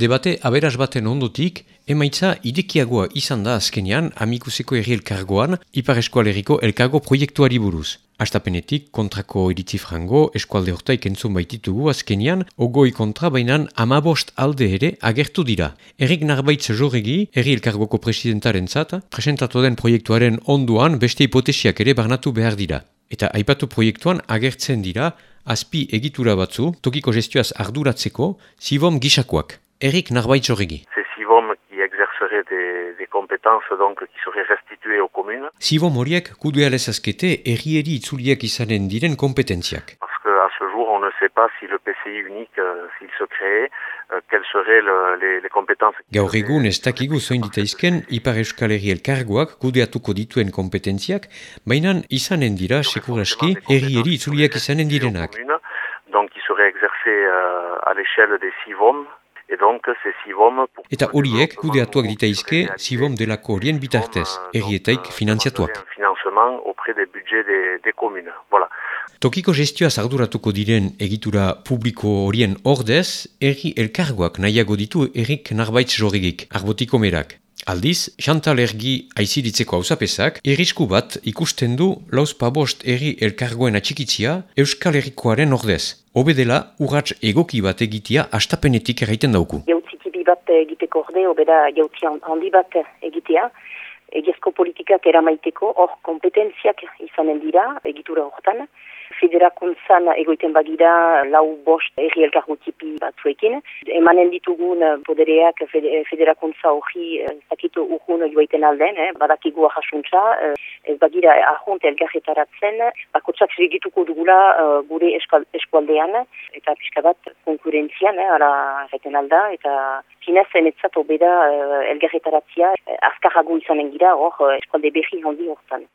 Debate aberaz baten ondotik, emaitza idekiagoa izan da azkenean amikuseko erri elkargoan Ipar Eskualeriko elkargo proiektuari buruz. Astapenetik kontrako iritzi frango eskualde hortaik entzun baititugu azkenian, ogoi kontra bainan amabost alde ere agertu dira. Erik Narbaitz Joregi, erri elkargoko presidentaren zata, presentatu den proiektuaren onduan beste hipotesiak ere barnatu behar dira. Eta aipatu proiektuan agertzen dira, azpi egitura batzu, tokiko gestioaz arduratzeko, zibom gisakoak. Erik Narbaitz Joregi. exercerait des, des compétences donc qui seraient restituées aux communes. Sibo moriek kudea lezazkete errieri itzuliak izanen diren kompetentziak. Parce qu'à ce jour, on ne sait pas si le PCI unique, euh, s'il se créait, euh, quelles seraient le, les, les compétences. Gaur egun ez dakigu zoin ditaizken Ipar Euskal Herri elkargoak kudeatuko dituen kompetentziak, baina izanen dira sekuraski errieri itzuliak izanen direnak. Donc, qui serait exercé euh, à l'échelle des SIVOM, donc, c'est Sivom... Eta horiek kudeatuak ditaizke Sivom delako horien bitartez, errietaik finanziatuak. Financement auprès des budgets des, des communes. Voilà. Tokiko gestioa zarduratuko diren egitura publiko horien ordez, erri elkargoak nahiago ditu errik narbaitz jorrigik, arbotiko merak. Aldiz, Chantal Ergi aiziritzeko hausapesak, errisku bat ikusten du lauz pabost erri elkargoen atxikitzia Euskal Herrikoaren ordez. Obedela, urratz egoki bat egitea astapenetik erraiten dauku. Jautzitibi bat egiteko orde, obeda jautzi handi bat egitea, egezko politikak eramaiteko hor kompetentziak izanen dira egitura hortan federakuntzan egoiten bagira lau bost erri elkargutipi batzuekin. Emanen ditugun podereak federakuntza hori zakitu urgun joaiten alden, eh, badakigu ahasuntza, eh, ez bagira ahont elgarretaratzen, bakotsak segituko dugula uh, gure eskualdean, eta pixka bat konkurentzian, eh, ara erreten alda, eta zinez enetzat obeda uh, elgarretaratzia, uh, azkarrago izanen gira hor eskualde berri handi hortan.